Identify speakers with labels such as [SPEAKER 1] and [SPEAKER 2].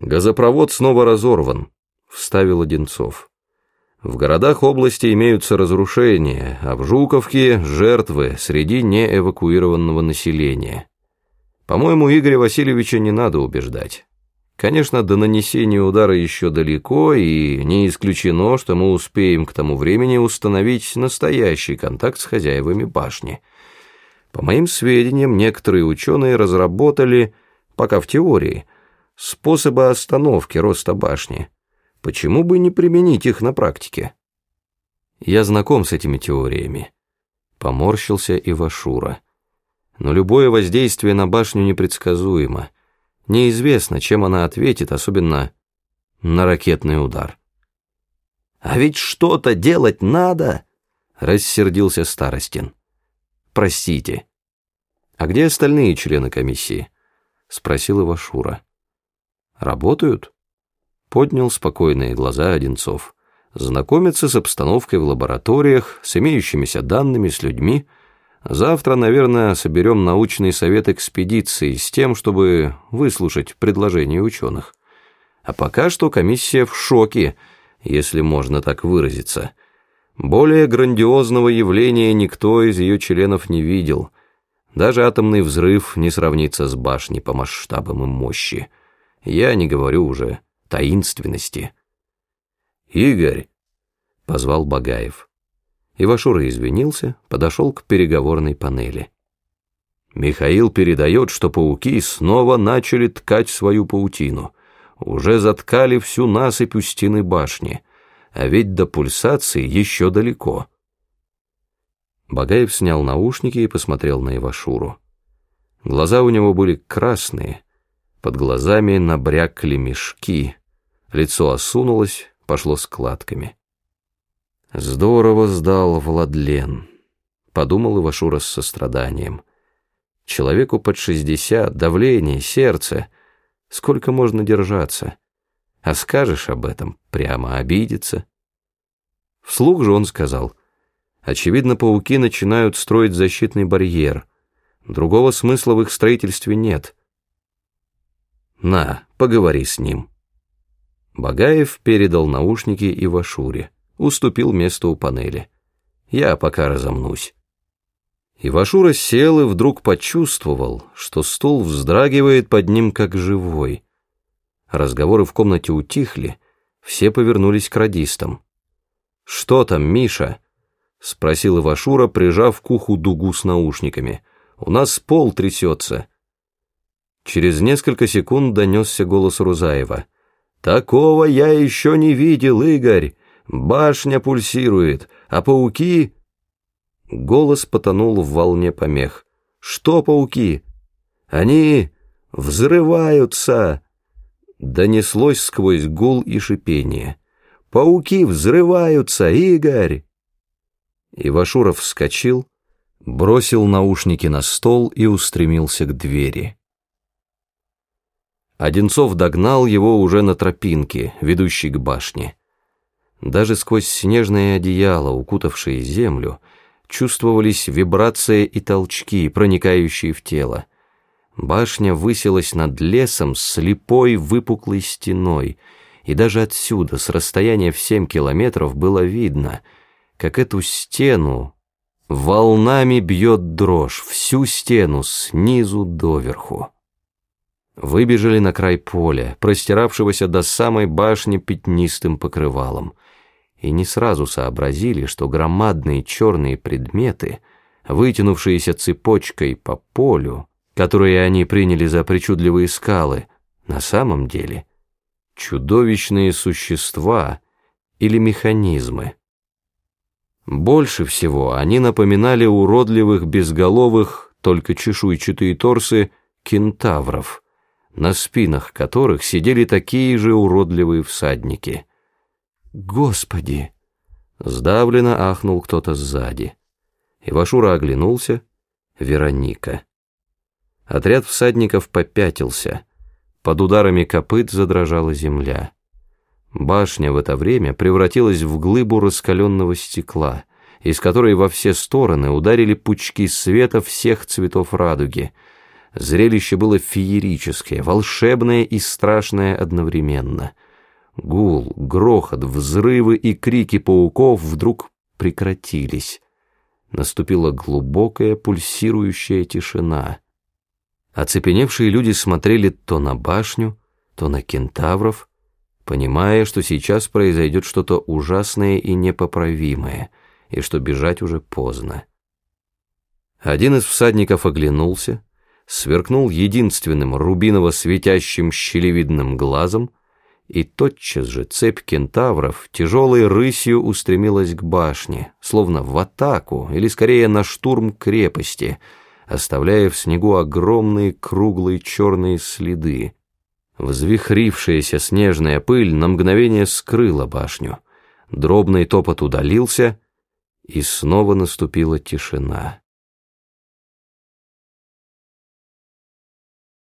[SPEAKER 1] Газопровод снова разорван, вставил Одинцов. В городах области имеются разрушения, а в Жуковке – жертвы среди неэвакуированного населения. По-моему, Игоря Васильевича не надо убеждать. Конечно, до нанесения удара еще далеко, и не исключено, что мы успеем к тому времени установить настоящий контакт с хозяевами башни. По моим сведениям, некоторые ученые разработали, пока в теории, способы остановки роста башни. Почему бы не применить их на практике? Я знаком с этими теориями. Поморщился Ивашура. Но любое воздействие на башню непредсказуемо. Неизвестно, чем она ответит, особенно на ракетный удар. «А ведь что-то делать надо!» — рассердился Старостин. «Простите. А где остальные члены комиссии?» — спросил Ивашура. «Работают?» Поднял спокойные глаза Одинцов. Знакомиться с обстановкой в лабораториях, с имеющимися данными, с людьми. Завтра, наверное, соберем научный совет экспедиции с тем, чтобы выслушать предложения ученых. А пока что комиссия в шоке, если можно так выразиться. Более грандиозного явления никто из ее членов не видел. Даже атомный взрыв не сравнится с башней по масштабам и мощи. Я не говорю уже таинственности. «Игорь!» — позвал Багаев. Ивашура извинился, подошел к переговорной панели. Михаил передает, что пауки снова начали ткать свою паутину. Уже заткали всю насыпь у стены башни, а ведь до пульсации еще далеко. Багаев снял наушники и посмотрел на Ивашуру. Глаза у него были красные, под глазами набрякли мешки, лицо осунулось, пошло складками. «Здорово сдал Владлен», — подумал Ивашура с состраданием. «Человеку под шестьдесят, давление, сердце. Сколько можно держаться? А скажешь об этом, прямо обидится». Вслух же он сказал, «Очевидно, пауки начинают строить защитный барьер. Другого смысла в их строительстве нет». «На, поговори с ним». Багаев передал наушники Ивашуре, уступил место у панели. «Я пока разомнусь». Ивашура сел и вдруг почувствовал, что стул вздрагивает под ним как живой. Разговоры в комнате утихли, все повернулись к радистам. «Что там, Миша?» — спросил Ивашура, прижав к уху дугу с наушниками. «У нас пол трясется». Через несколько секунд донесся голос Рузаева. «Такого я еще не видел, Игорь! Башня пульсирует, а пауки...» Голос потонул в волне помех. «Что пауки? Они взрываются!» Донеслось сквозь гул и шипение. «Пауки взрываются, Игорь!» Ивашуров вскочил, бросил наушники на стол и устремился к двери. Одинцов догнал его уже на тропинке, ведущей к башне. Даже сквозь снежное одеяло, укутавшее землю, чувствовались вибрации и толчки, проникающие в тело. Башня высилась над лесом слепой выпуклой стеной, и даже отсюда, с расстояния в семь километров, было видно, как эту стену волнами бьет дрожь, всю стену снизу доверху выбежали на край поля, простиравшегося до самой башни пятнистым покрывалом, и не сразу сообразили, что громадные черные предметы, вытянувшиеся цепочкой по полю, которые они приняли за причудливые скалы, на самом деле чудовищные существа или механизмы. Больше всего они напоминали уродливых безголовых, только чешуйчатые торсы, кентавров – на спинах которых сидели такие же уродливые всадники. «Господи!» — сдавленно ахнул кто-то сзади. Ивашура оглянулся. Вероника. Отряд всадников попятился. Под ударами копыт задрожала земля. Башня в это время превратилась в глыбу раскаленного стекла, из которой во все стороны ударили пучки света всех цветов радуги — Зрелище было феерическое, волшебное и страшное одновременно. Гул, грохот, взрывы и крики пауков вдруг прекратились. Наступила глубокая пульсирующая тишина. Оцепеневшие люди смотрели то на башню, то на кентавров, понимая, что сейчас произойдет что-то ужасное и непоправимое, и что бежать уже поздно. Один из всадников оглянулся, сверкнул единственным рубиново-светящим щелевидным глазом, и тотчас же цепь кентавров тяжелой рысью устремилась к башне, словно в атаку, или скорее на штурм крепости, оставляя в снегу огромные круглые черные следы. Взвихрившаяся снежная пыль на мгновение скрыла башню. Дробный топот удалился, и снова наступила тишина.